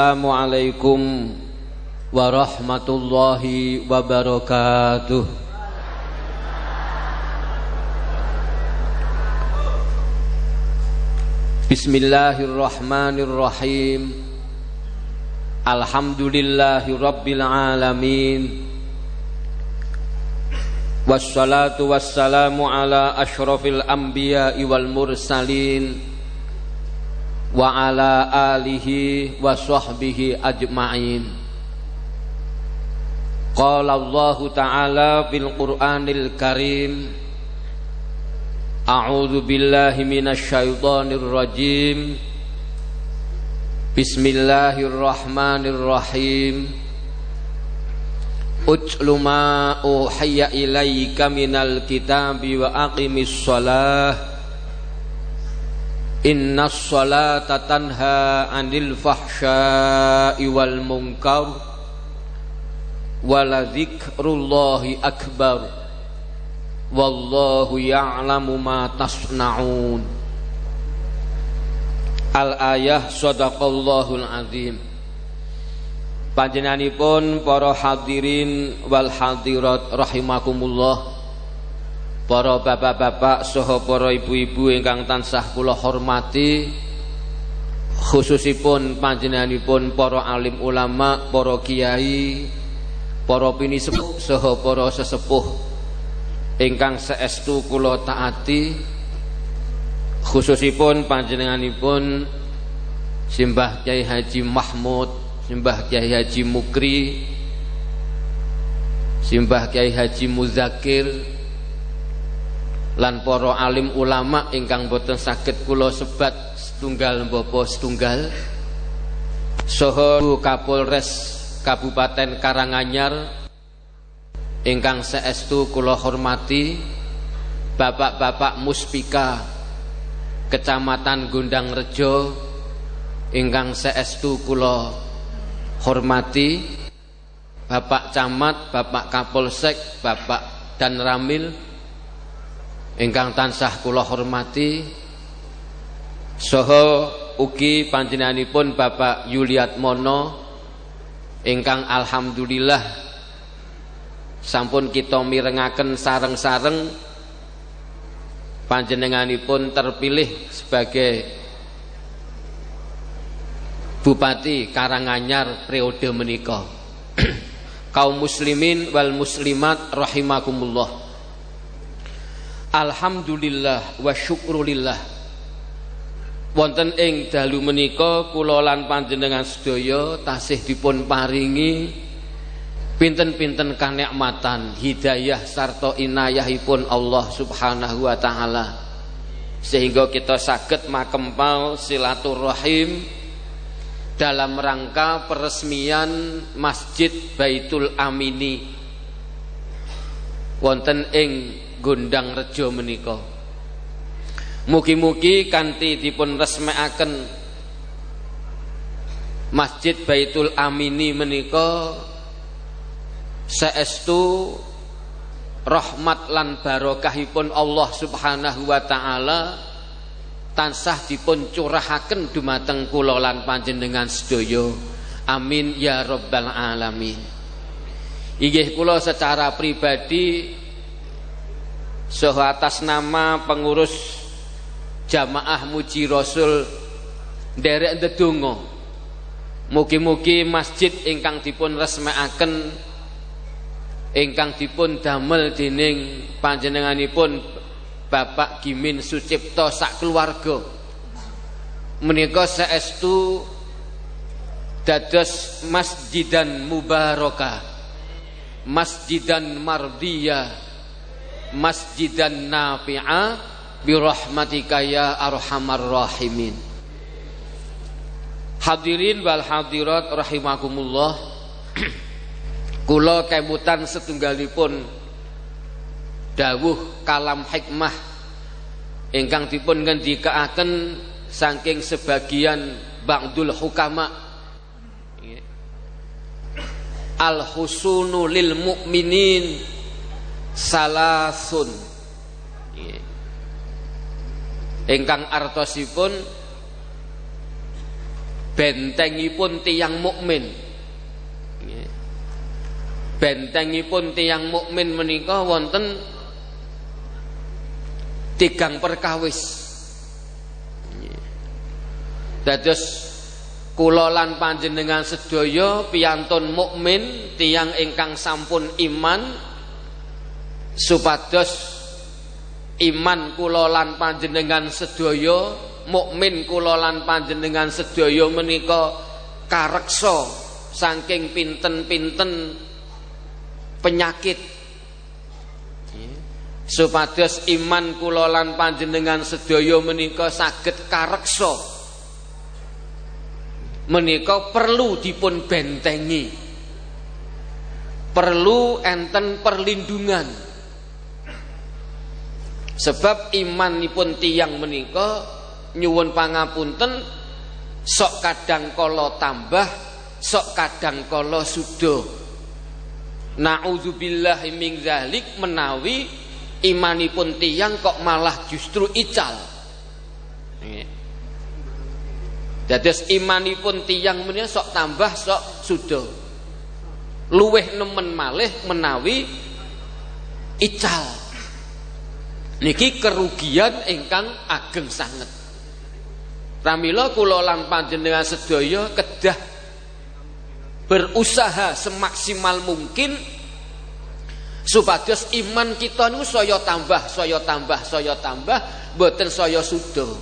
Assalamualaikum warahmatullahi wabarakatuh. Bismillahirrahmanirrahim. Alhamdulillahi rabbil alamin. Wassalatu wassalamu ala wal mursalin wa ala alihi wa sahbihi ajma'in. Qala Allah Ta'ala fil Qur'anil Karim. A'udzu billahi minasy rajim. Bismillahirrahmanirrahim. Utlu ma uhayya ilaika minal kitabi wa aqimis shalah Inna salata tanha anil fahsya'i wal munkar Wala zikrullahi akbar. Wallahu ya'lamu ma tasna'un. Al-ayah sadaqallahul azim. Panjenanipun para hadirin wal hadirat rahimakumullah para bapak-bapak saha para ibu-ibu ingkang tansah kula hormati khususipun panjenenganipun para alim ulama, para kiai, para pinisepuh saha para sesepuh ingkang seestu kula taati khususipun panjenenganipun Simbah Kiai Haji Mahmud, Simbah Kiai Haji Mukri, Simbah Kiai Haji Muzakir, lan para alim ulama ingkang boten saged kula sebat setunggal bapa setunggal. Saha Kapolres Kabupaten Karanganyar ingkang seestu kula hormati Bapak-bapak Muspika Kecamatan Gundang Rejo ingkang seestu kula hormati Bapak Camat, Bapak Kapolsek, Bapak Dan Ramil ingkang tansah kula hormati saha ugi panjenenganipun Bapak Yuliat Mono ingkang alhamdulillah sampun kita mirengaken sareng-sareng panjenenganipun terpilih sebagai Bupati Karanganyar periode menika. Kaum muslimin wal muslimat rahimakumullah Alhamdulillah wa syukrulillah. Wonten ing dalu menika kula lan panjenengan sedaya tasih dipun paringi pinten-pinten kanikmatan hidayah sarta inayahipun Allah Subhanahu wa taala. Sehingga kita saged makempal silaturahim dalam rangka peresmian Masjid Baitul Amini. Wonten ing Gondang Rejo menika. Mugi-mugi kanthi dipun resmekaken Masjid Baitul Amini menika saestu rahmat lan barokahipun Allah Subhanahu wa taala tansah dipun curahaken dumateng kula lan panjenengan sedaya. Amin ya rabbal alamin. Inggih kula secara pribadi Soho atas nama pengurus jamaah muji rasul derek ndedonga. Mugi-mugi masjid ingkang dipun resmekaken ingkang dipun damel dening panjenenganipun Bapak Gimin Sucipto sak keluarga. Menika saestu dados masjidan mubarakah masjidan mardiyah masjidan nafi'a birahmatika ya arhamar rahimin. Hadirin wal hadirat rahimakumullah. Kula kemutan setunggalipun dawuh kalam hikmah ingkang dipun ngendikaaken saking sebagian ba'dul hukama. Al husunu lil mu'minin salasun. Ingkang artosipun bentengipun tiang mukmin. Bentengipun tiang mukmin menika wonten tigang perkawis. Dados Kula lan panjenengan sedaya piyantun mukmin tiang ingkang sampun iman supados iman kula lan panjenengan sedaya mukmin kula lan panjenengan sedaya menika kareksa saking pinten-pinten penyakit. Supados iman kula lan panjenengan sedaya menika saged kareksa menika perlu dipun bentengi perlu enten perlindungan sebab imanipun tiang menika nyuwun pangapunten sok kadang kala tambah sok kadang kala sudo naudzubillah min zalik menawi imanipun tiang kok malah justru ical Dados imanipun tiyang menika sok tambah sok sudo. Luweh nemen malih menawi ical. Niki kerugian ingkang ageng sanget. Pramila kula lan panjenengan sedaya kedah berusaha semaksimal mungkin supados iman kita niku saya tambah, saya tambah, saya tambah, boten saya sudo.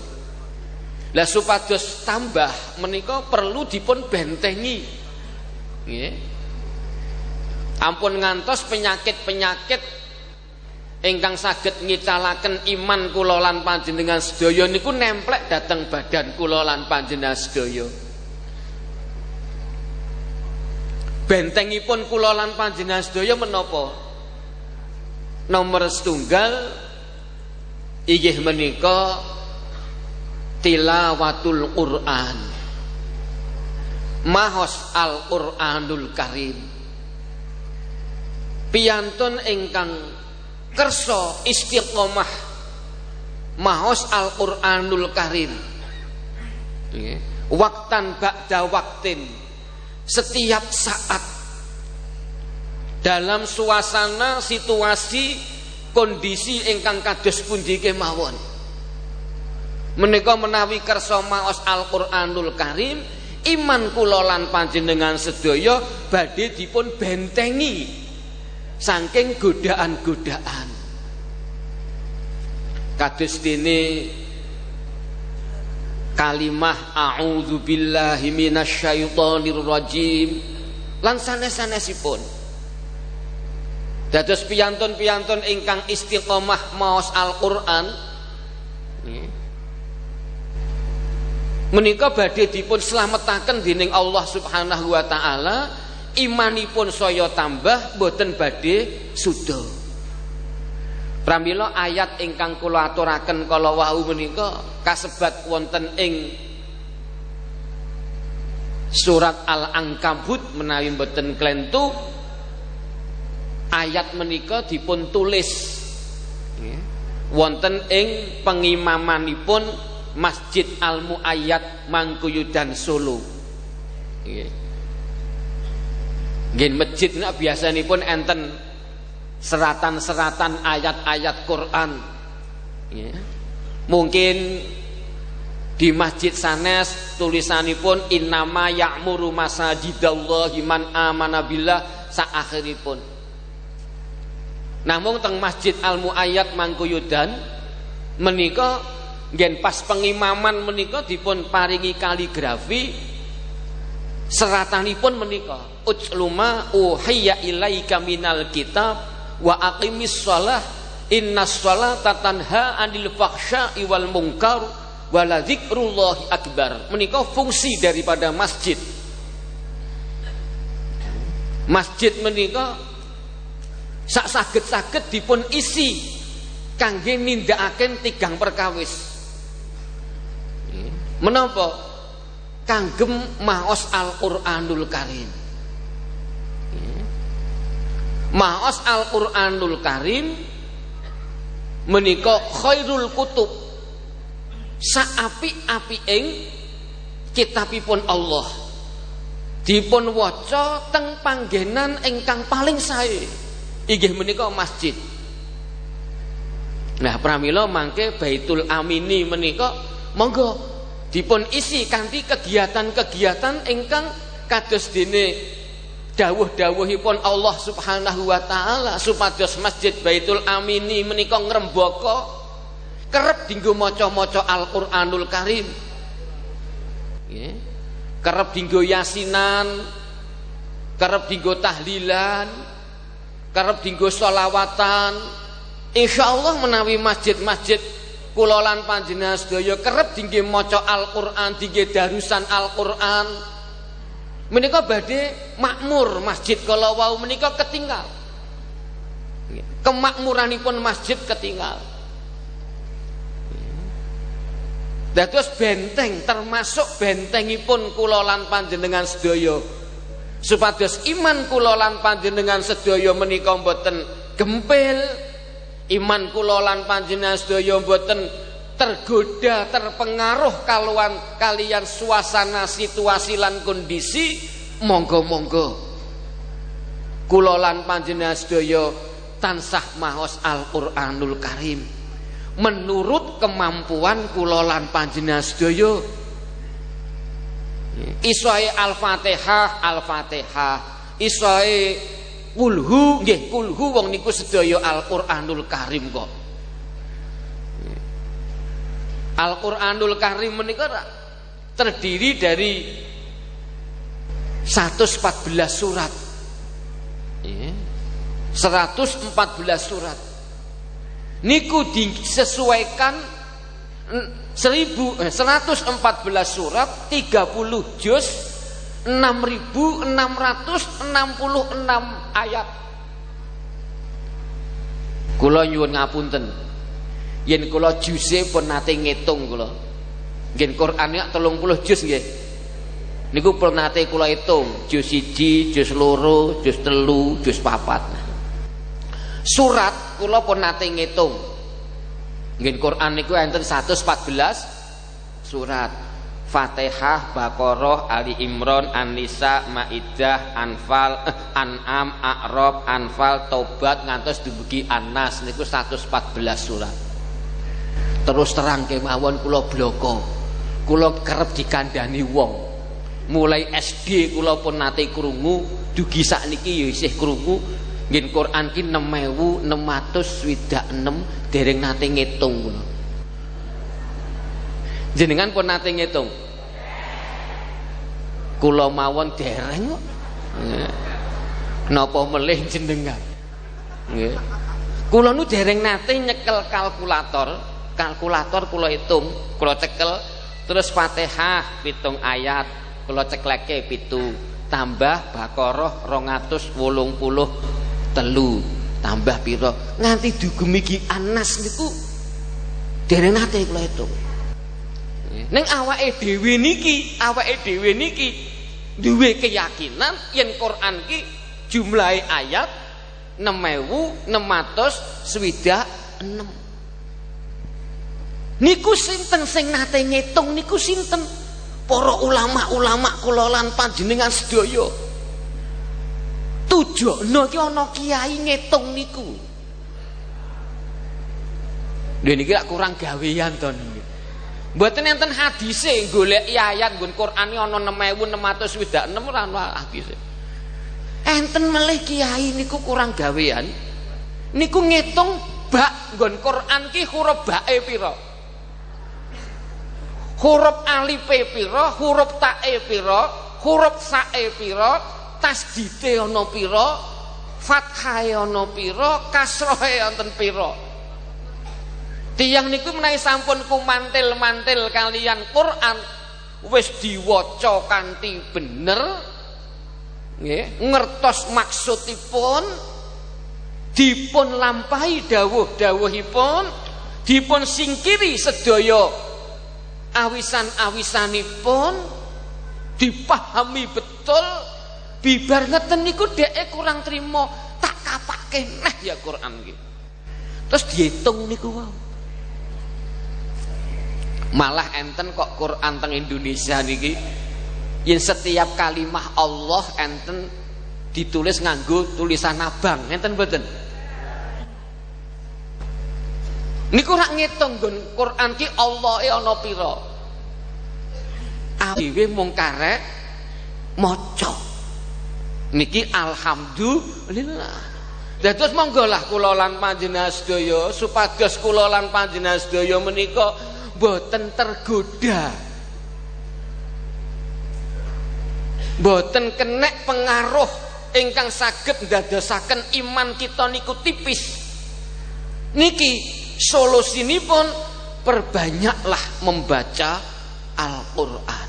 Lah supados tambah menika perlu dipun bentengi. Ampun ngantos penyakit-penyakit ingkang saged ngicalaken iman kula lan panjenengan sedaya niku nemplek dateng badan kula lan panjenengan sedaya. Bentengipun kula lan panjenengan sedaya menapa? Nomor setunggal inggih menika tilawatul Quran mahos Al-Qur'anul Karim piyantun ingkang kersa istiqomah mahos Al-Qur'anul Karim. Waktan ba'da waktin. Setiap saat. Dalam suasana situasi kondisi ingkang kados pundi kemawon menika menawi kersa maos Al-Qur'anul Karim iman kula lan panjenengan sedaya badhe dipun bentengi saking godaan-godaan. Kados dene kalimah a'udzu billahi minasyaitonir rajim. Lan sanes-sanesipun. Dados piyantun-piyantun ingkang istiqomah maos Al-Qur'an menika badhe dipun slametaken dening Allah Subhanahu wa taala imanipun saya tambah boten badhe suda. Pramila ayat ingkang kula aturaken kala wau menika kasebat wonten ing surat Al-Ankabut menawi boten klentu ayat menika dipun tulis. Wonten ing pengimamanipun Masjid Al Muayyad Mangkuyudan Solo. Nggih masjid nek pun enten seratan-seratan ayat-ayat Quran. Ya. Mungkin di masjid sanes tulisanipun innama ya'muru masajidallahi man amana billah saakhiripun. Namun teng Masjid Al Muayyad Mangkuyudan menika Ngen pas pengimaman menika dipun paringi kaligrafi seratanipun menika ujluma uhiyya ilaika minal kitab wa aqimis shalah innas sholata tanha anil fahsya'i wal munkar wala dzikrullahi akbar. Menika fungsi daripada masjid. Masjid menika sak saged-saged dipun isi kangge nindakaken tigang perkawis. Menapa? Kanggem maos Al-Qur'anul Karim. Maos Al-Qur'anul Karim menika khairul kutub. Saapi-api ing kitabipun Allah dipun waca teng panggenan ingkang paling sae inggih menika masjid Nah pramila mangke Baitul Amini menika monggo dipun isi kanthi kegiatan-kegiatan ingkang kados dene dawuh-dawuhipun Allah Subhanahu wa taala supados Masjid Baitul Amini menika ngrembaka kerep dinggo maca-maca Al-Qur'anul Karim. Nggih. Kerep dinggo yasinan, kerep dinggo tahlilan, kerep dinggo sholawatan. Insyaallah menawi masjid-masjid kula lan panjenengan sedaya kerep dinggo maca Al-Qur'an, dinggo darusan Al-Qur'an. Menika badhe makmur masjid kalau wau menika ketinggal. Kemakmuranipun masjid ketinggal. Dados benteng termasuk bentengipun kula lan panjenengan sedaya. Supados iman kula lan panjenengan sedaya menika mboten gempil iman kula lan panjenengan sedaya mboten tergoda terpengaruh kaluan kalian suasana situasi lan kondisi. Monggo-monggo kula lan panjenengan sedaya tansah maos Al-Qur'anul Karim. Menurut kemampuan kula lan panjenengan sedaya isoe Al-Fatihah Al-Fatihah. Isoe kulhu nggih kulhu wong niku sedaya Al-Qur'anul Karim kok Al-Qur'anul Karim menika terdiri dari 114 surat. Ya. 114 surat. Niku disesuaikan 1000 eh, 114 surat 30 juz 6666 ayat. Kula nyuwun ngapunten. Yen kula juse pun nate ngitung kula. Nggih Quran ya 30 juz nggih. Niku pun nate kula hitung. Juz 1 juz loro juz telu juz papat. Surat kula pun nate ngitung. Nggih Quran niku enten 114 surat Fatihah, Baqarah, Ali Imran, An-Nisa, Maidah, Anfal, eh, An'am, A'raf, Anfal, Tobat ngantos dubuki An-Nas niku 114 surat. Terus terang kemawon kula bloko. Kula kerep dikandani wong. Mulai SD kula pun nate krungu dugi sakniki ya isih krungu. Nggih Quran ki 6626 dereng nate ngitung kula jenengan pun nate ngitung. Kula mawon dereng kok. Napa melih jenengan? Nu dereng nate nyekel kalkulator. Kalkulator kula hitung kula cekel terus Fatihah pitung ayat kula cekleke pitu tambah Baqarah 283 telu tambah piro nganti dugem iki Anas niku dereng nate kula hitung ning awake dhewe niki awake dhewe niki duwe keyakinan yen Quran ki jumlahe ayat 6626 niku sinten sing nate ngitung niku sinten? Para ulama-ulama kula panjenengan sedaya. Tujono iki ana kiai ngitung niku. Lho niki kurang gawean to mboten enten hadise golek ayat nggon Quran ana 6626 ora ana hadise. Enten melih kiai niku kurang gawean. Niku ngitung bak nggon Quran ki huruf bae pira? Huruf alife pira huruf tae pira huruf sae pira tasdite ana pira fathahe ana pira wonten pira tiyang niku menawi sampun kumantil-mantil kalian Quran wis diwaca kanthi bener nggih ngertos maksudipun dipun lampahi dawuh-dawuhipun dipun singkiri sedaya awisan-awisanipun dipahami betul bibar ngeten niku dheke kurang trima tak kapake neh ya Quran iki. Terus dihitung niku wow Malah enten kok Quran teng Indonesia niki yen setiap kalimah Allah enten ditulis nganggo tulisan abang, enten mboten? Niku rak ngitung nggon Quran ki Allah ana pira? Awiwe mung karek maca. Niki alhamdulillah. Dados monggo lah kula lan panjenengan sedaya supados kula lan panjenengan sedaya boten tergoda. Boten kenek pengaruh ingkang saged ndadosaken iman kita niku tipis. Niki pun perbanyaklah membaca Al-Qur'an.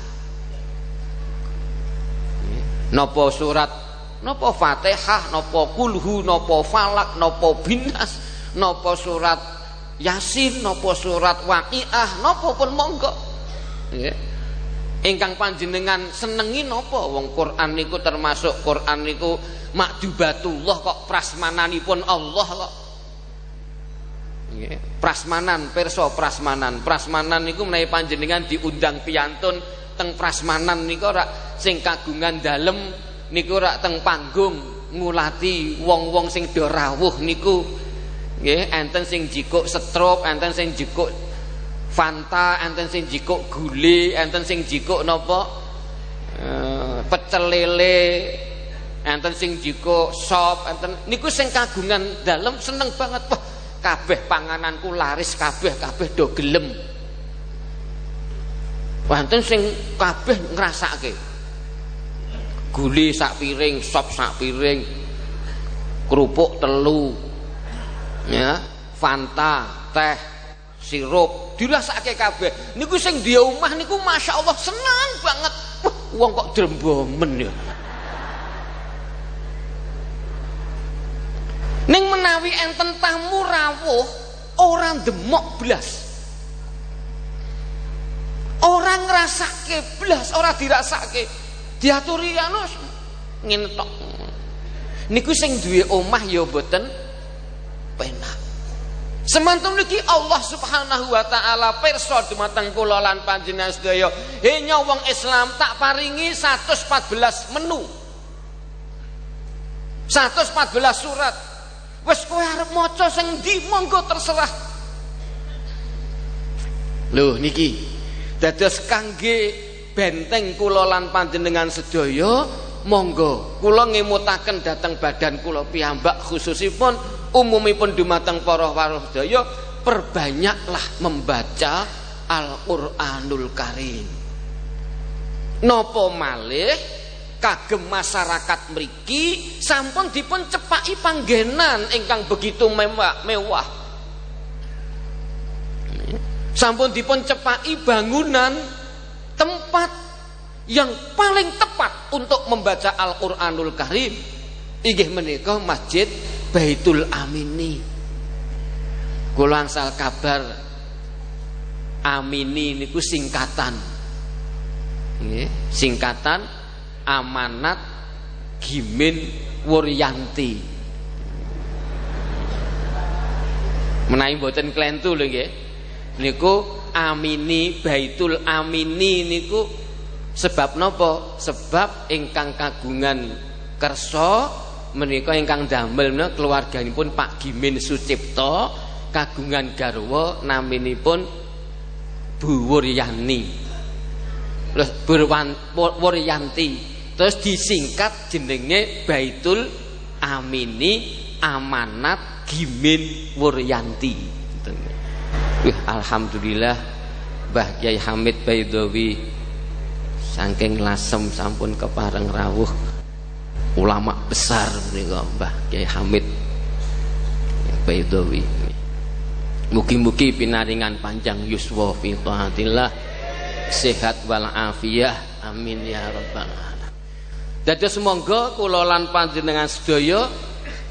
Nopo surat, nopo Fatihah, nopo kulhu, nopo falak, nopo binas, nopo surat Yasin, nopo surat Waqiah, nopo pun monggo. Nggih. Ingkang panjenengan senengi nopo? Wong Quran niku termasuk Quran niku makdubatullah kok prasmananipun Allah kok. Prasmanan perso prasmanan. Prasmanan niku menawi panjenengan diundang piantun teng prasmanan niku ora sing kagungan dalem niku ora teng panggung ngulati wong-wong sing do rawuh niku nggih enten sing jikuk stroke enten sing jikuk Fanta enten sing jikuk gule enten sing jikuk napa? E, pecel lele enten sing jikuk sop enten niku sing kagungan dalem seneng banget. Wah kabeh pangananku laris kabeh kabeh do gelem. Wonten sing kabeh ngrasake. Guli sak piring sop sak piring kerupuk telu ya fanta teh sirup dirasake kabeh niku sing di omah niku Masya Allah senang banget wah wong kok drembomen ya Ning menawi enten tamu rawuh orang demok blas. Orang ngrasake blas, ora dirasake. Diaturi anu ngene tok. Niku sing duwe omah ya boten penak. Semanten niki Allah Subhanahu wa taala pirsa dumateng kula lan panjenengan sedaya. He nyawang Islam tak paringi 114 menu. 114 surat Wes kowe arep maca sing ndi monggo terserah. Lho niki dados kangge benteng kula lan panjenengan sedaya monggo kula ngemutaken dhateng badan kula piyambak khususipun umumipun dumateng para waruh sedaya perbanyaklah membaca Al-Qur'anul Karim. Napa malih kagem masyarakat mriki sampun dipun cepaki panggenan ingkang begitu mewah, mewah. Sampun dipun cepaki bangunan tempat yang paling tepat untuk membaca Al-Qur'anul Karim. Inggih menika Masjid Baitul Amini. Kula angsal kabar Amini niku singkatan. Nggih, singkatan amanat Gimin Wuryanti menawi mboten klentu lho nggih niku amini baitul amini niku sebab napa sebab ingkang kagungan kersa menika ingkang damel keluarganipun Pak Gimin Sucipto kagungan garwa naminipun Bu Wuryani. Wuryanti. Terus disingkat jenenge Baitul Amini Amanat Gimin Wuryanti. Wih, alhamdulillah Mbah Kiai Hamid Baidowi saking lasem sampun kepareng rawuh ulama besar menika Mbah Kiai Hamid Baidowi. Mugi-mugi pinaringan panjang yuswa fi taatillah sehat wal afiyah amin ya rabbal alamin. Dados monggo kula lan panjenengan sedaya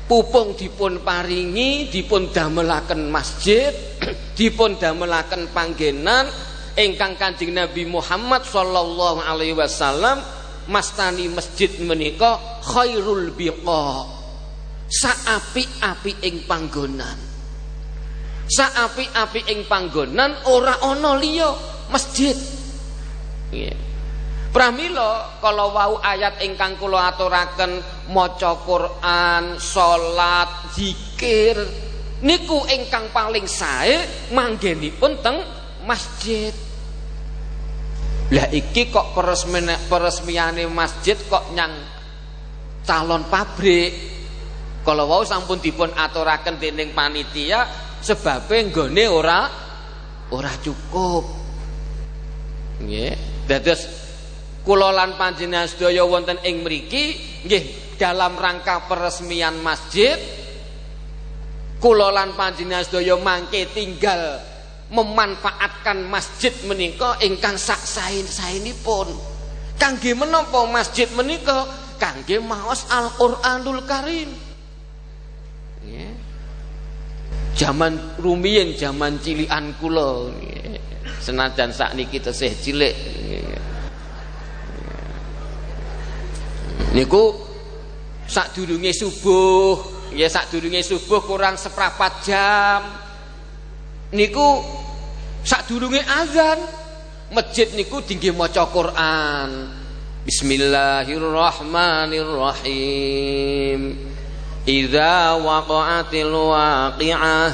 pupung dipun paringi dipun damelaken masjid dipun damelaken panggenan ingkang Kanjeng Nabi Muhammad sallallahu alaihi wasallam mastani masjid menika khairul biqa saapi-api ing panggonan saapi-api ing panggonan ora ana liya masjid. Nggih. Pramila kalau wau ayat ingkang kula aturaken maca Quran, salat, zikir niku ingkang paling sae manggenipun teng masjid. Lah iki kok peresmiane masjid kok nyang calon pabrik. Kalau wau sampun dipun aturaken dening panitia sebabnya nggone ora ora cukup. Nggih. Dados kula lan panjenengan sedaya wonten ing mriki nggih dalam rangka peresmian masjid kula lan panjenengan sedaya mangke tinggal memanfaatkan masjid menika ingkang sak sain-sainipun. Kangge menapa masjid menika? Kangge maos Al-Qur'anul Karim. Yeah. Zaman rumiyin, zaman cilian kula. Yeah. Senajan sakniki tesih cilik. Yeah. Niku sadurunge subuh, ya sadurunge subuh kurang seprapat jam. Niku sadurunge azan masjid niku tinggi maca Quran. Bismillahirrahmanirrahim. Idza waqa'atil waqi'ah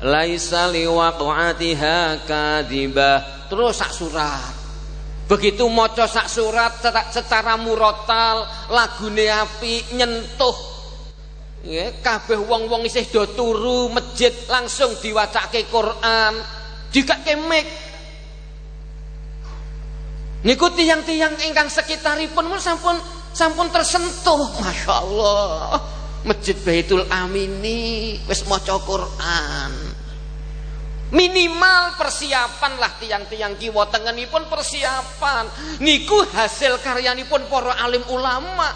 laisa liwaqa'atiha kadibah. Terus sak surat. Begitu maca sak surat secara murotal, lagune api nyentuh kabeh wong-wong isih do turu masjid langsung diwacake Quran, dikake mic. Niku tiang-tiang ingkang sekitaripun pun sampun sampun tersentuh, Masya Allah. Masjid Baitul Amini wis maca Quran. Minimal persiapan lah tiang-tiang kiwa pun persiapan. Niku hasil karyanipun para alim ulama.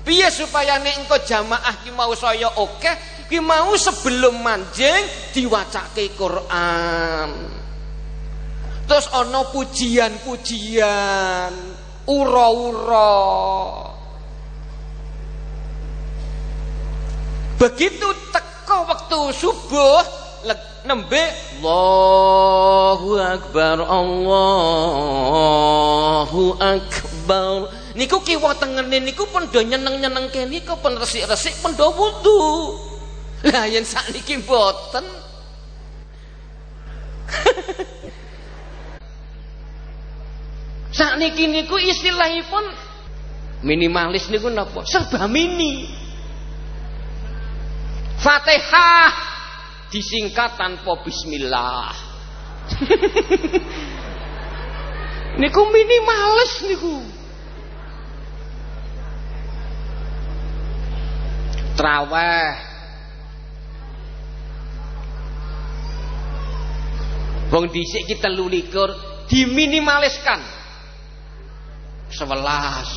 Piye supaya nek engko jamaah ki mau saya oke, ki mau sebelum manjing diwacake Quran. Terus ana pujian-pujian, ura-ura. Begitu teko waktu subuh, nembe Allahu akbar Allahu akbar niku kiwa tengene niku pun do nyeneng-nyenengke niku pun resik-resik pun do wudu lah yen sakniki mboten. Sakniki niku istilahipun minimalis niku napa? Serba mini. Fatihah disingkat tanpa bismillah. Niku minimalis niku. Traweh Wong dhisik kita lulikur diminimaliskan. Sebelas.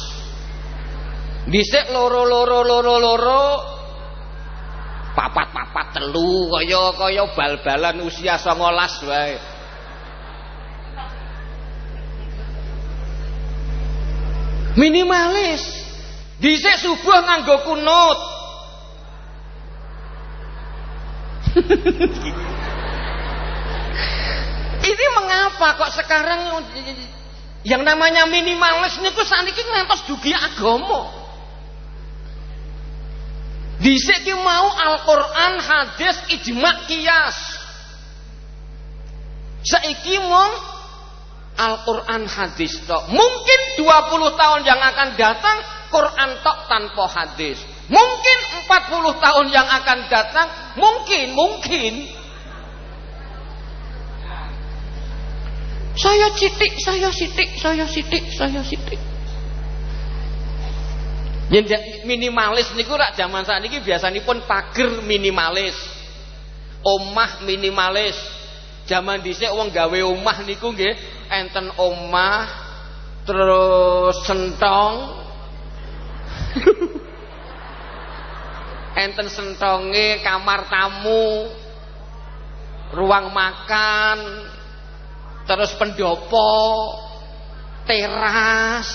Dhisik loro loro loro loro papat-papat telu kaya kaya bal-balan usia 19 wae minimalis dhisik subuh nganggo kunut ini mengapa kok sekarang yang namanya minimalis niku saniki ngantos dugi agama Dhisik ki mau Al-Qur'an, hadis, ijma, kias. Saiki mong Al-Qur'an hadis tok. Mungkin 20 tahun yang akan datang Quran tok tanpa hadis. Mungkin 40 tahun yang akan datang mungkin mungkin saya sitik, saya sitik, saya sitik, saya sitik. Yen minimalis niku rak zaman sakniki biasanipun pager minimalis. Omah minimalis. Zaman dhisik wong gawe omah niku nggih enten omah terus sentong enten sentonge kamar tamu ruang makan terus pendopo teras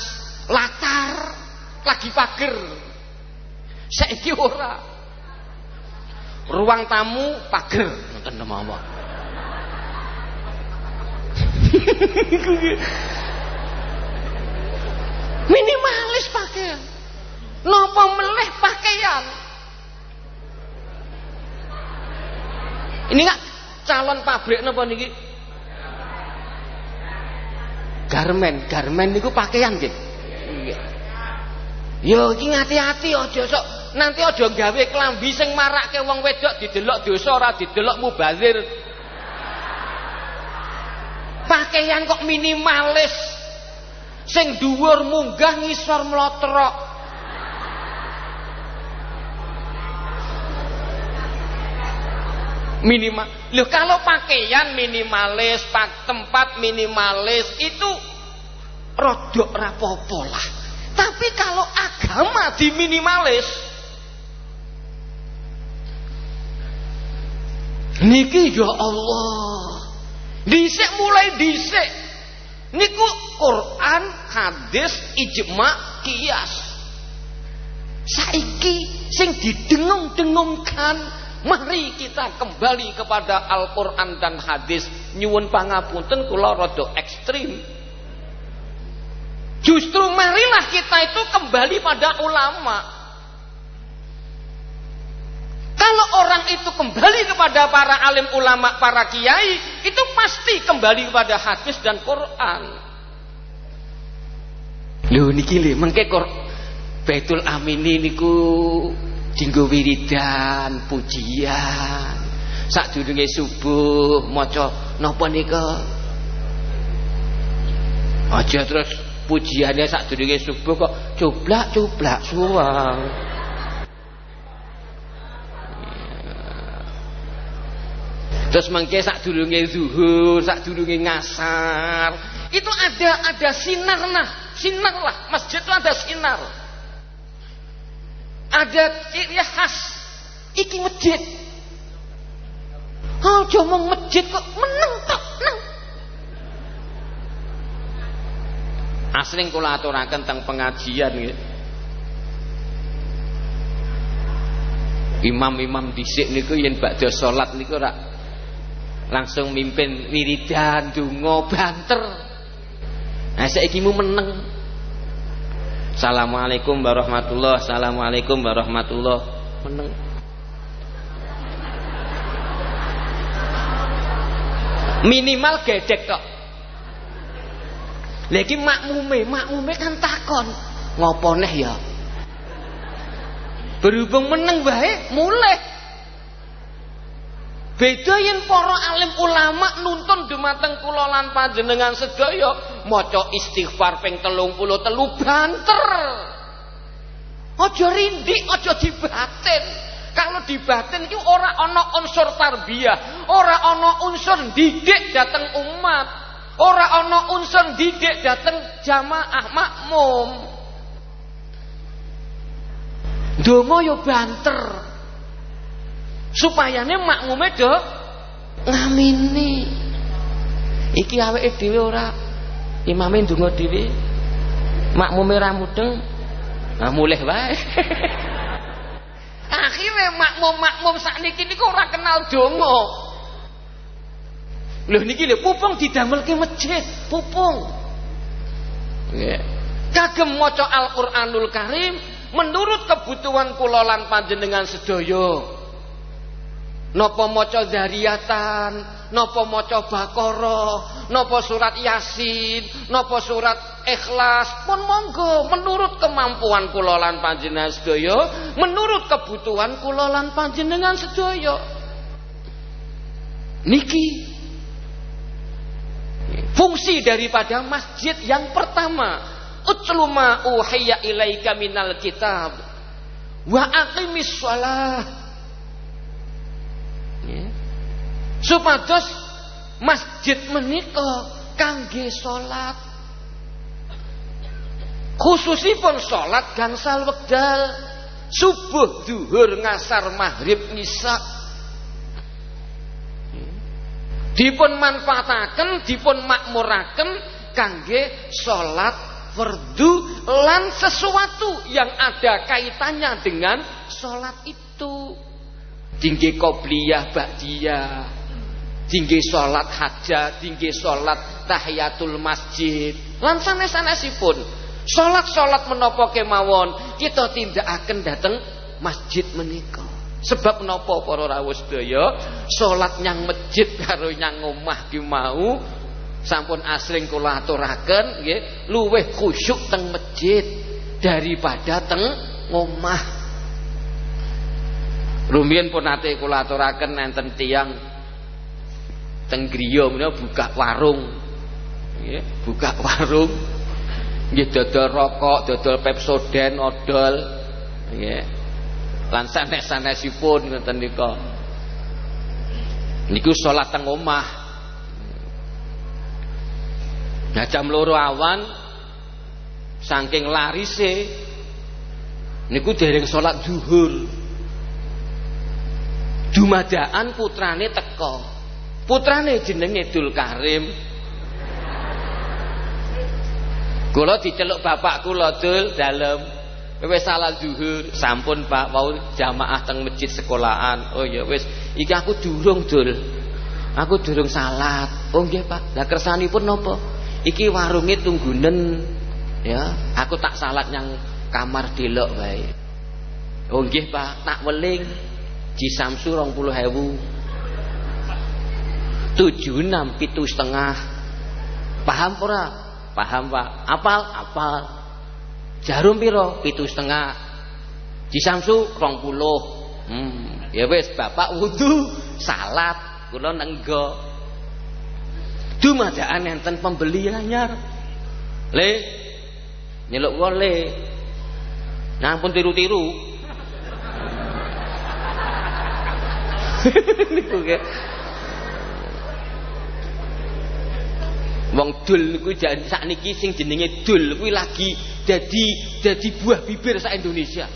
latar lagi pager saiki ora ruang tamu pager ngoten apa Minimalis pakaian. Napa meleh pakaian? Ini enggak calon pabrik napa niki? Garmen, garmen niku pakaian. Iya. Yo iki hati-hati aja sok nanti aja gawe klambi sing marake wong wedok didelok dosa ora didelok mubazir. Pakaian kok minimalis. Sing dhuwur munggah ngisor mlotrok. Minimal. Loh kalau pakaian minimalis, pak tempat minimalis itu rodok rapopo lah. Tapi kalau agama di minimalis, niki ya Allah. Dhisik mulai dhisik. Niku Quran, hadis, ijma, kias. Saiki sing didengung-dengungkan Mari kita kembali kepada Al-Quran dan hadis. Nyuwun pangapunten kula rada ekstrim. Justru marilah kita itu kembali pada ulama. Kalau orang itu kembali kepada para alim ulama, para kiai, itu pasti kembali kepada hadis dan Quran. Lho niki lho mengke Baitul Amin niku dinggo wiridan, pujian. Sadurunge subuh maca napa nika? Aja terus pujiannya sadurunge subuh kok cublak-cublak suwang. Terus mengke sadurunge zuhur, sadurunge ngasar, itu ada ada sinar nah, sinar lah. Masjid itu ada sinar. Ada ciri khas. Iki masjid. Oh, jomong masjid kok meneng tok, neng. Asring kula aturaken tentang pengajian gitu. Imam-imam dhisik niku yen badhe salat niku ora langsung mimpin wiridan donga banter. Nah saiki mu meneng. Assalamualaikum warahmatullah. Assalamualaikum warahmatullah. Meneng Minimal gedek kok Lagi makmume Makmume kan takon. Ngopo neh ya? Berhubung meneng baik Mulai Beda yen para alim ulama nuntun dumateng kula lan panjenengan sedaya maca istighfar ping 33 banter. Aja rindik, aja dibatin. Kalau dibatin itu ora ana unsur tarbiyah, ora ana unsur didik dateng umat, ora ana unsur didik dateng jamaah makmum. Donga yo banter supayane makmume do ngamini iki awake dhewe ora imame ndonga dhewe makmume ora mudeng nah mulih wae. Akhirnya makmum-makmum sakniki niku ora kenal donga. Lho niki lho pupung didamelke masjid pupung. Yeah. kagem maca Al-Qur'anul Karim menurut kebutuhan kula lan panjenengan sedaya. Nopo moco Zariyatan, nopo moco Bakoro, nopo surat Yasin, nopo surat Ikhlas, pun monggo menurut kemampuan kulolan panjenengan sedoyo, menurut kebutuhan kulolan panjenengan sedoyo. Niki fungsi daripada masjid yang pertama, utluma uhayya ilaika minal kitab wa aqimis shalah supados masjid menika kangge salat. Khususipun salat gangsal wekdal subuh zuhur ngasar maghrib nisa dipun manfaataken dipun makmuraken kangge salat fardu lan sesuatu yang ada kaitannya dengan salat itu. Tinggi qobliyah ba'diyah tinggi sholat hajat, tinggi sholat tahiyatul masjid. Lan sanes-sanesipun sholat-sholat menopo kemawon kita tidak akan datang masjid menikah. Sebab menapa para rawuh sedaya salat masjid karo nyang omah ki mau sampun asring kula aturaken nggih luwih khusyuk teng masjid daripada teng omah. Rumiyin pun nate kula aturaken enten tiyang teng griya menika buka warung. Nggih, buka warung. Nggih dodol rokok, dodol Pepsodent, odol. Nggih. Lan sanes-sanesipun ngoten nika. Niku salat teng omah. Nah jam loro awan saking larise niku dereng salat zuhur. Dumadaan putrane teko. Putrane jenenge Dul Karim. Kula diceluk bapak kula Dul dalem. Wis salat zuhur, sampun Pak, wau jamaah teng masjid sekolahan. Oh ya wis, iki aku durung Dul. Aku durung salat. Oh nggih Pak. Lah kersanipun napa? Iki warunge tunggunen. Ya, aku tak salat yang kamar delok baik. Oh nggih Pak, tak weling. Jisamsu 20000 tujuh enam pitu setengah. Paham ora? Paham pak. Apal? Apal. Jarum piro? Pitu setengah. Di samsu rong puluh. Hmm. ya wes bapak wudhu salat. Kulo nenggo. Cuma ada enten pembeli ya, pembeliannya le. Nyeluk wole nah pun tiru-tiru. Niku -tiru. Wong dul niku sakniki sing jenenge dul kuwi lagi dadi dadi buah bibir sak Indonesia.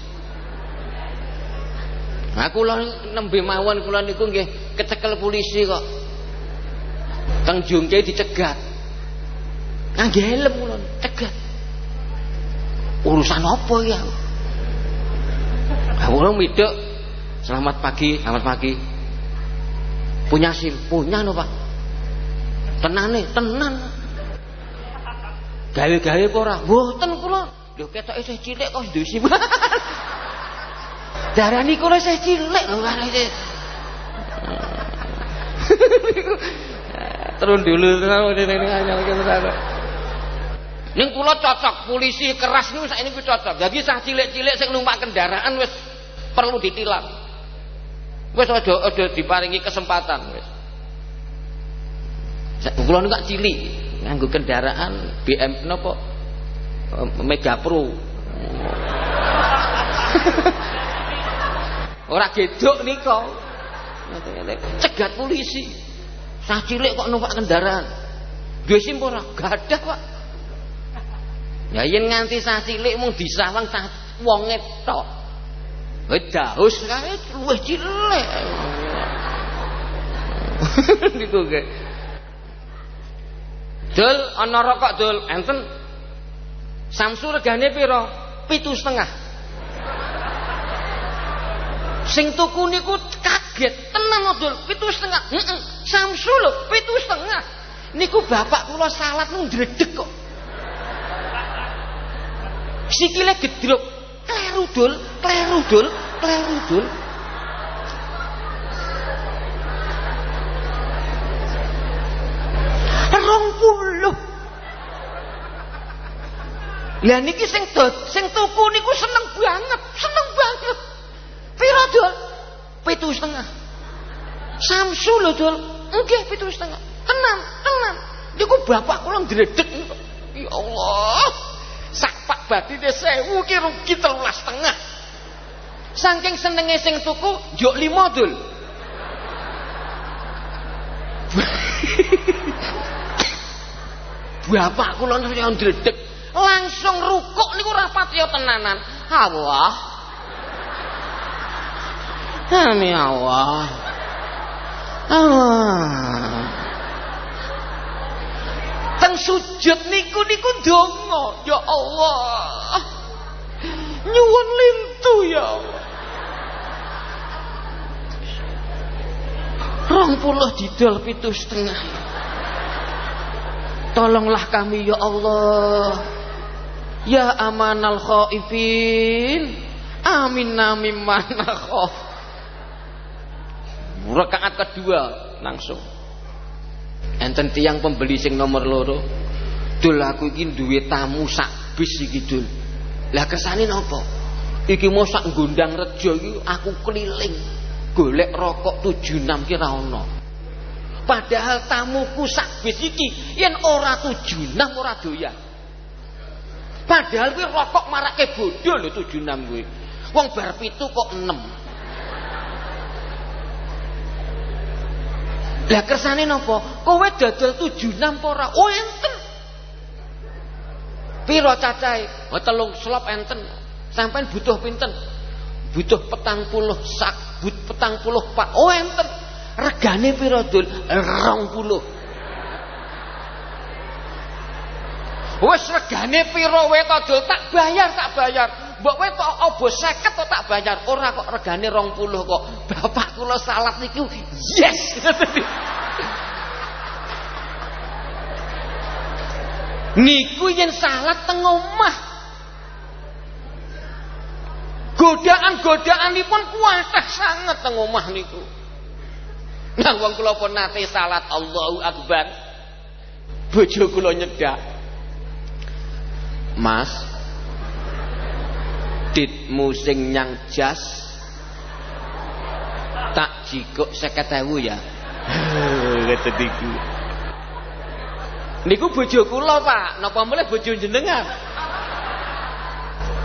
Nah kula nembe mawon kula niku nggih kecekel polisi kok. Teng jungke dicegat. Ngangge helm kula cegat. Urusan apa ya? Aku orang midok. Selamat pagi, selamat pagi. Punya SIM, punya no Pak. Tenan nih, tenan. Gawe-gawe apa ora? Mboten kula. Lho ketok isih cilik kok duwe SIM. Darani kula isih cilik lho Terus dulu Ning kula cocok polisi keras niku sak niku cocok. Jadi sah cilik-cilik sing numpak kendaraan wis perlu ditilang. Wis aja aja diparingi kesempatan wis. Kula niku cilik nganggo kendaraan BM napa Mega Pro. Ora gedok nika. Cegat polisi. Sah cilik kok numpak kendaraan. Duwe SIM ora? Gadah, Pak. Ya yen nganti sah cilik mung disawang sah wonge tok. Wis daus kae luwih cilik. Niku nggih. Dul ana rokok dul enten Samsu regane pira? Pitu setengah. Sing tuku niku kaget, tenang dul, pitu setengah. Heeh, Samsu lho, pitu setengah. Niku bapak kula salat nu ndredeg kok. Sikile gedruk, kleru dul, kleru dul, kleru dul. Lah niki sing dod, sing tuku niku seneng banget, seneng banget. Piro dul? Pitu setengah. Samsu lho dul, nggih pitu setengah. Tenang, tenang. Niku bapak kula ndredeg. Ya Allah. Sak pak batine sewu ki rugi telulas setengah. Saking senenge sing tuku, njuk lima dul. Bapak kula yang ndredeg langsung rukuk niku rapat ya tenanan. Allah. Amin Allah. Allah. Teng sujud niku niku donga, ya Allah. Nyuwun lintu ya Allah. Rong puluh didol pitu setengah tolonglah kami ya Allah ya amanal khaifin. Aminna mimman nakhaf rakaat kedua langsung. Enten tiang pembeli sing nomor loro. Dul aku iki duwe tamu sak bis iki dul. Lah kersane napa? Iki mau sak gondang rejo iki aku keliling. Golek rokok 76 ki ra ono. Padahal tamuku sak bis iki yen ora 76 ora doyan Padahal gue rokok marake bodoh tujuh enam gue, Wong bar tuh kok enam. Lah kersane nopo, Kowe dodol tujuh enam pora. Oh enten. Piro cacahe? Oh telung slop enten. Sampeyan butuh pinten? Butuh petang puluh sak, but petang puluh pak. Oh enten. Regane piro, Dul? 20. wes regane piro wae Dul? Tak bayar, tak bayar. Mbok kowe kok obo 50 to tak bayar. Ora kok regane 20 kok. Bapak kula salat niku yes. niku yen salat teng omah. Godaan-godaanipun kuatah sangat teng omah niku. nang wong kula pun nate salat Allahu Akbar. Bojo kula nyedak. Mas, ditmu sing nyang jas tak jikuk 50.000 ya. Ngoten niku. Niku bojo kula, Pak. Napa mulih bojo jenengan?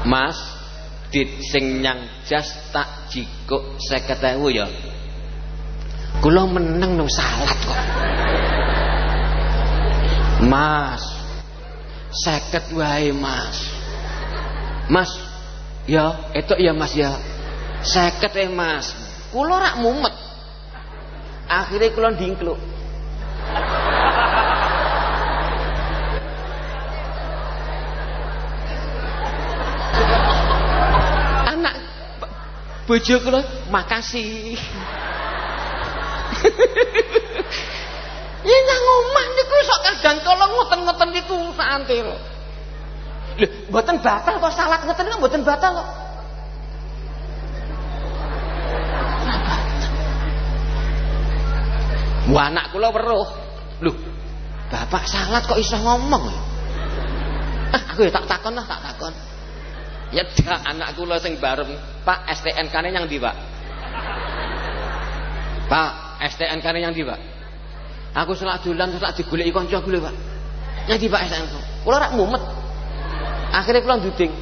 Mas, dit sing nyang jas tak jikuk 50.000 ya. Kula meneng nang salat kok. Mas, 50 wae, Mas. Mas, ya, itu ya Mas ya. 50 eh, Mas. Kula rak mumet. Akhirnya kula dingkluk. Anak bojo kula makasih. ya nang omah niku sok kadang kala ngoten-ngoten niku santai lho. Mboten batal kok salat ngoten niku mboten batal kok. Wah anak kula weruh. Lho, bapak salat kok iso ngomong? Ah, aku ya tak takon lah, tak takon. Ya dak anak kula sing bareng, Pak STNK-ne yang ndi, Pak? Pak, STNK-ne yang ndi, Pak? Aku salat dolan tak digoleki kanca kula, Pak. Ndi, Pak STNK? Kula rak mumet. Akhirnya kula nduding.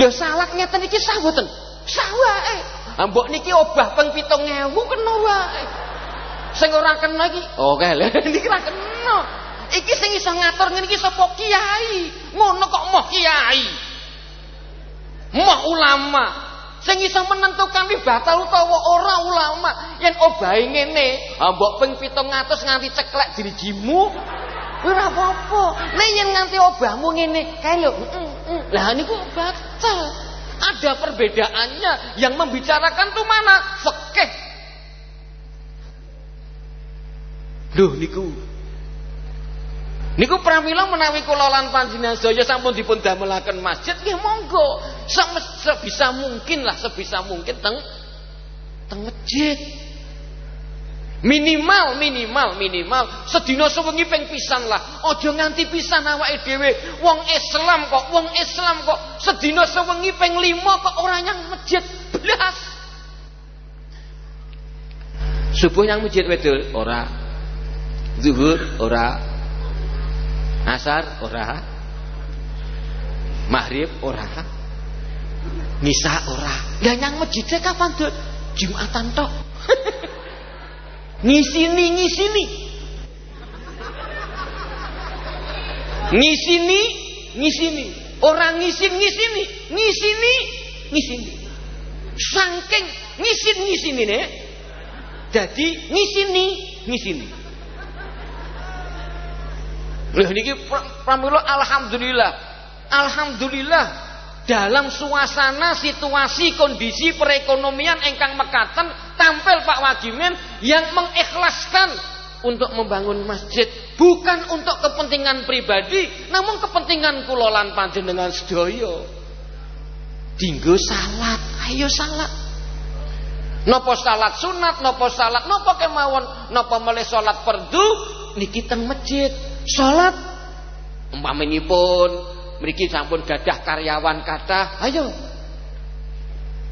Lho salat ngeten iki sah mboten? Sah wae. Mbok niki obah ping 7000 kena wae. Sing ora kena iki, oke lho niki ora kena. Iki sing iso ngatur ngene iki sapa kiai? Ngono kok moh kiai. Moh ulama. Sing iso menentukan iki batal utawa ora ulama. Yen obahe ngene, mbok ping 700 nganti ceklek dirijimu, ora apa-apa. Nek yen nganti obahmu ngene, kae lho. Lah niku batal. Ada perbedaannya. Yang membicarakan tuh mana? Fikih. Loh niku. Niku pramila menawi kula lan panjenengan sedaya sampun dipun damelaken masjid nggih monggo. Sebisa mungkin lah sebisa mungkin teng teng masjid. Minimal, minimal, minimal sedina sewengi ping pisan lah. Aja nganti pisan awake dhewe. Wong Islam kok, wong Islam kok sedina sewengi ping 5 kok ora yang masjid blas. Subuh yang masjid wedul ora. Zuhur ora. Asar ora. Maghrib ora. Nisa ora. Lah yang masjidnya kapan tuh? Jumatan tok. Ngisini ngisini. Ngisini ngisini. Orang ngisin ngisini, ngisini ngisini. Saking ngisin ngisini nih. Jadi ngisini ngisini. Lha niki pramila alhamdulillah. alhamdulillah dalam suasana situasi kondisi perekonomian engkang mekaten tampil Pak Wagimin yang mengikhlaskan untuk membangun masjid bukan untuk kepentingan pribadi namun kepentingan kulolan panjenengan sedaya dinggo salat ayo salat Nopo salat sunat, nopo salat, nopo kemawon, nopo melih salat perdu niki teng masjid. Salat umpaminipun mriki sampun gadah karyawan kata, ayo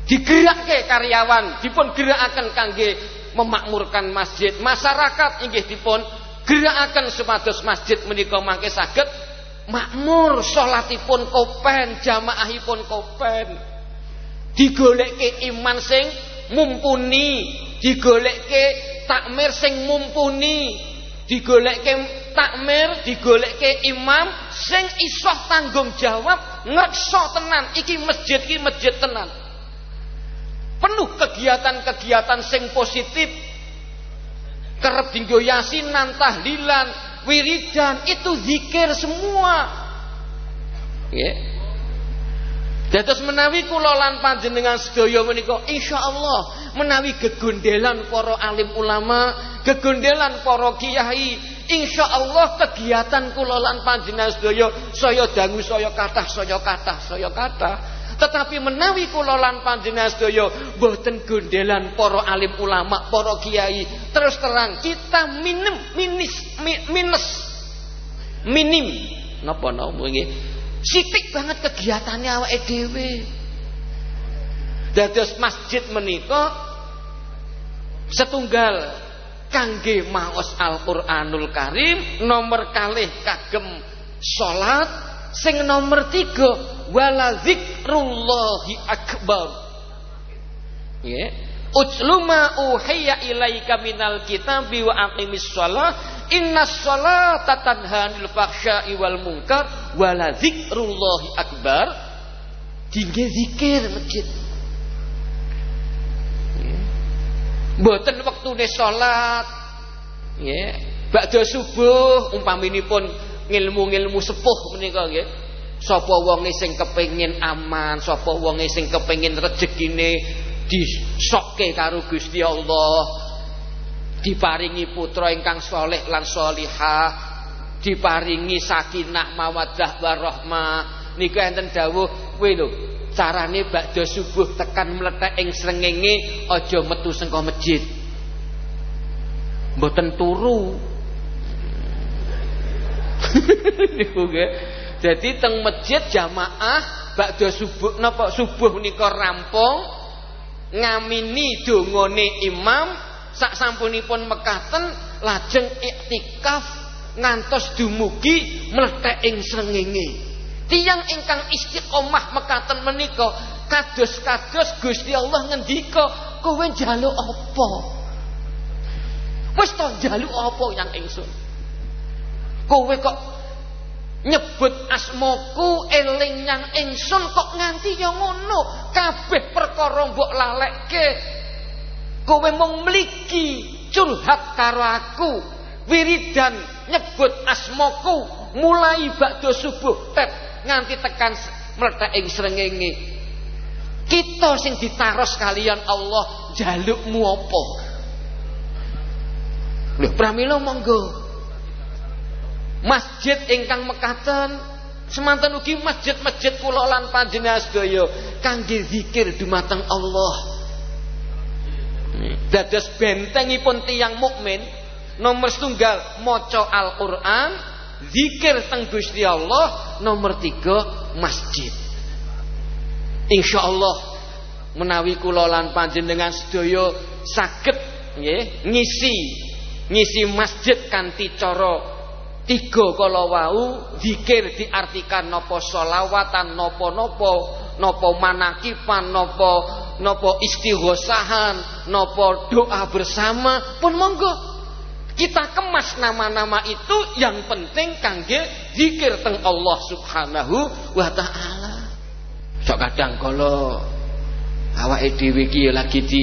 digerakke karyawan, dipun gerakaken kangge memakmurkan masjid. Masyarakat inggih dipun gerakaken supados masjid menika mangke saged makmur salatipun kopen, jamaahipun kopen. Digolekke iman sing mumpuni digolekke takmir sing mumpuni digolekke takmir digolekke imam sing iso tanggung jawab ngekso tenan. Iki masjid iki masjid tenan. Penuh kegiatan-kegiatan sing positif. Kerep dinggo yasinan tahlilan wiridan itu zikir semua. Yeah. Dados menawi kula lan panjenengan sedaya menika insyaallah menawi gegondelan para alim ulama, gegondelan para kiai, insyaallah kegiatan kula lan panjenengan sedaya saya dangu saya kathah saya kathah saya kathah. Tetapi menawi kula lan panjenengan sedaya boten gondelan para alim ulama, para kiai, terus terang kita minim minis minus. Minim. Napa napa nggih Sitik banget kegiatannya awake dhewe. Dados masjid menika setunggal kangge maos Al-Qur'anul Karim, nomor kalih kagem salat, sing nomor tiga wala zikrullahi akbar. Nggih. Utluma uhiyya ilaika minal kitabi wa aqimis shalah Inna sholata tanha anil fahsya'i wal munkar wala zikrullahi akbar. Tinggi zikir masjid. Mboten wektune salat. Nggih. Badha subuh umpaminipun ngilmu-ngilmu sepuh menika nggih. Sapa wonge sing kepengin aman, sapa wonge sing kepengin rejekine disokke karo Gusti Allah, diparingi putra ingkang soleh lan solihah. Diparingi sakinah mawaddah warahmah. Niku enten dawuh kowe lho carane bakda subuh tekan meletek ing srengenge aja metu sengko masjid. Mboten turu. Niku nggih. Teng masjid jamaah bakda subuh napa subuh nika rampung ngamini dongane imam sak sampunipun mekaten lajeng iktikaf ngantos dumugi mlethek ing srengenge. Tiang ingkang istiqomah mekaten menika kados-kados Gusti Allah ngendika kowe njaluk apa? Wis to njaluk apa yang ingsun? Kowe kok nyebut asmoku eling yang ingsun kok nganti ya ngono. Kabeh perkara mbok lalekke. Kowe mung mligi curhat karo aku. Wiridan nyebut asmoku mulai bakdo subuh tet nganti tekan meletak ing srengenge. Kita sing ditaros kalian Allah jalukmu apa? Lho pramila monggo masjid ingkang mekaten. Semanten ugi masjid-masjid kula lan panjenengan sedaya kangge zikir dumateng Allah. Dados bentengipun tiang mukmin nomor setunggal maca Al-Qur'an zikir teng Gusti Allah nomor tiga masjid. Insyaallah menawi kula lan panjenengan sedaya saged nggih ngisi ngisi masjid kanthi cara tiga kala wau zikir diartikan napa selawatan napa-napa napa manakipan napa napa istighosahan napa doa bersama. Pun monggo. Kita kemas nama-nama itu yang penting kangge zikir teng Allah Subhanahu wa taala. Sok kadang kalau awake dhewe iki lagi di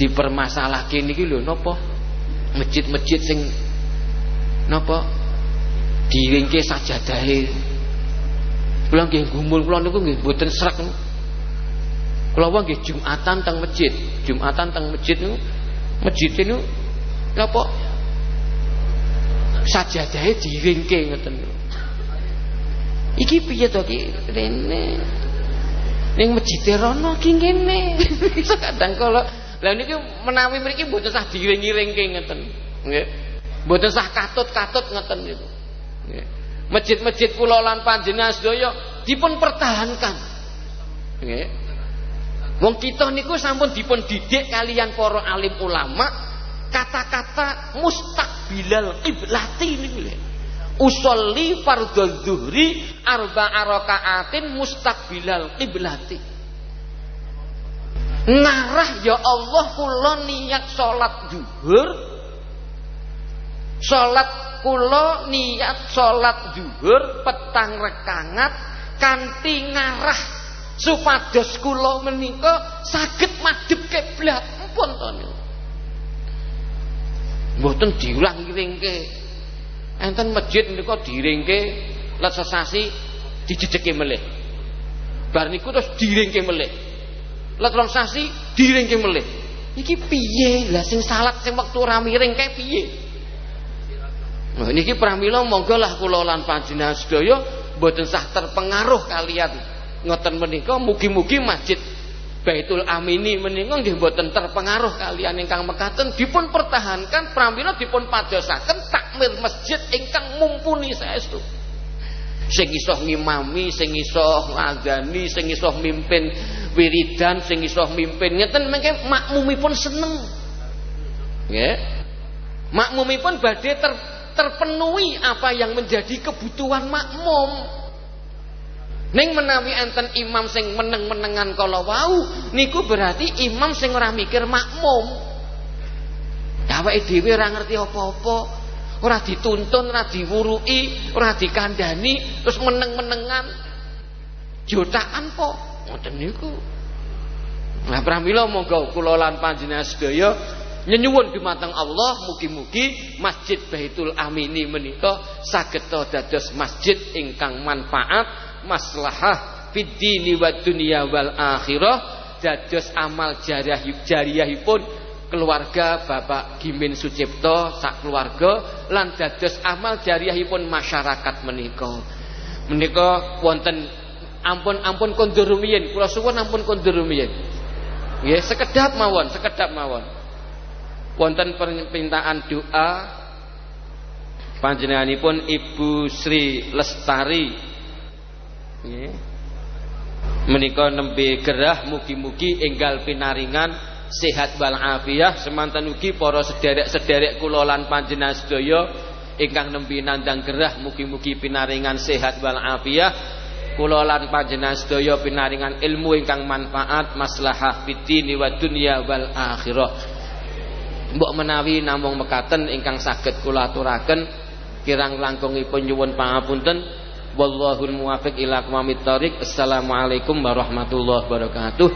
dipermasalahke niki lho napa masjid-masjid sing napa diringke sajadahe Kula nggih gumun kula niku nggih mboten srek. Kula wae nggih Jumatan teng masjid, Jumatan teng masjid niku masjid niku napa sajadahe diringke ngoten. Iki piye to ki rene? Ning masjid rono ki ngene. Kadang kala lah niki menawi mriki mboten sah diring-iringke ngoten. Nggih. Mboten sah katut-katut ngoten niku. Masjid-masjid kula lan panjenengan sedaya dipun pertahankan. Nggih. Wong kita niku sampun dipun didik kalian para alim ulama kata-kata mustakbilal qiblati niku lho. Usolli fardhu dzuhri arba'a raka'atin mustakbilal qiblati. Ngarah ya Allah kula niat salat zuhur. Salat kula niat salat zuhur petang rekangat kanthi ngarah supados kula menika saged madhep kiblat. Ampun to niku. Mboten diulang-iringke. Enten masjid menika diringke let sesasi dijejeki melih. Bar niku terus diringke melih. Let rong diringke melih. Iki piye? Lah sing salat sing wektu ora miring piye? Nah niki pramila monggo lah kula lan panjenengan sedaya mboten sah terpengaruh kalian ngoten menika mugi-mugi masjid Baitul Amini menika nggih mboten terpengaruh kalian ingkang mekaten dipun pertahankan pramila dipun padosaken takmir masjid ingkang mumpuni saestu. Sing iso ngimami, sing iso ngadzani, sing mimpin wiridan, sing iso mimpin ngeten mengke makmumipun seneng. Nggih. Makmumipun badhe ter, terpenuhi apa yang menjadi kebutuhan makmum. Ning menawi enten imam sing meneng-menengan kala wau niku berarti imam sing ora mikir makmum. Awake dhewe ora ngerti apa-apa, ora dituntun, ora diwuruki, ora dikandani, terus meneng-menengan. Jotakan po, ngoten niku. Nah pramila monggo kula lan panjenengan sedaya nyenyuwun dumateng Allah mugi-mugi Masjid Baitul Amini menika saged dados masjid ingkang manfaat maslahah fid wa dunya wal akhirah dados amal jariah jariyahipun keluarga Bapak Gimin Sucipto sak keluarga lan dados amal jariyahipun masyarakat menika. Menika wonten ampun ampun kondur rumiyin kula suwun ampun kondur rumiyin nggih mawon sekedap mawon wonten permintaan doa. Panjenenganipun Ibu Sri Lestari. Nggih. Menika nembe gerah mugi-mugi enggal pinaringan sehat wal afiah semanten ugi para sederek-sederek kula lan panjenengan sedaya ingkang nandang gerah mugi-mugi pinaringan sehat wal afiah kula lan panjenengan sedaya pinaringan ilmu ingkang manfaat maslahah fitini wa dunya wal akhirah mbok menawi namung mekaten ingkang saged kula aturaken kirang langkungipun nyuwun pangapunten. Wallahul muwafiq ila aqwamit thoriq. Assalamualaikum warahmatullahi wabarakatuh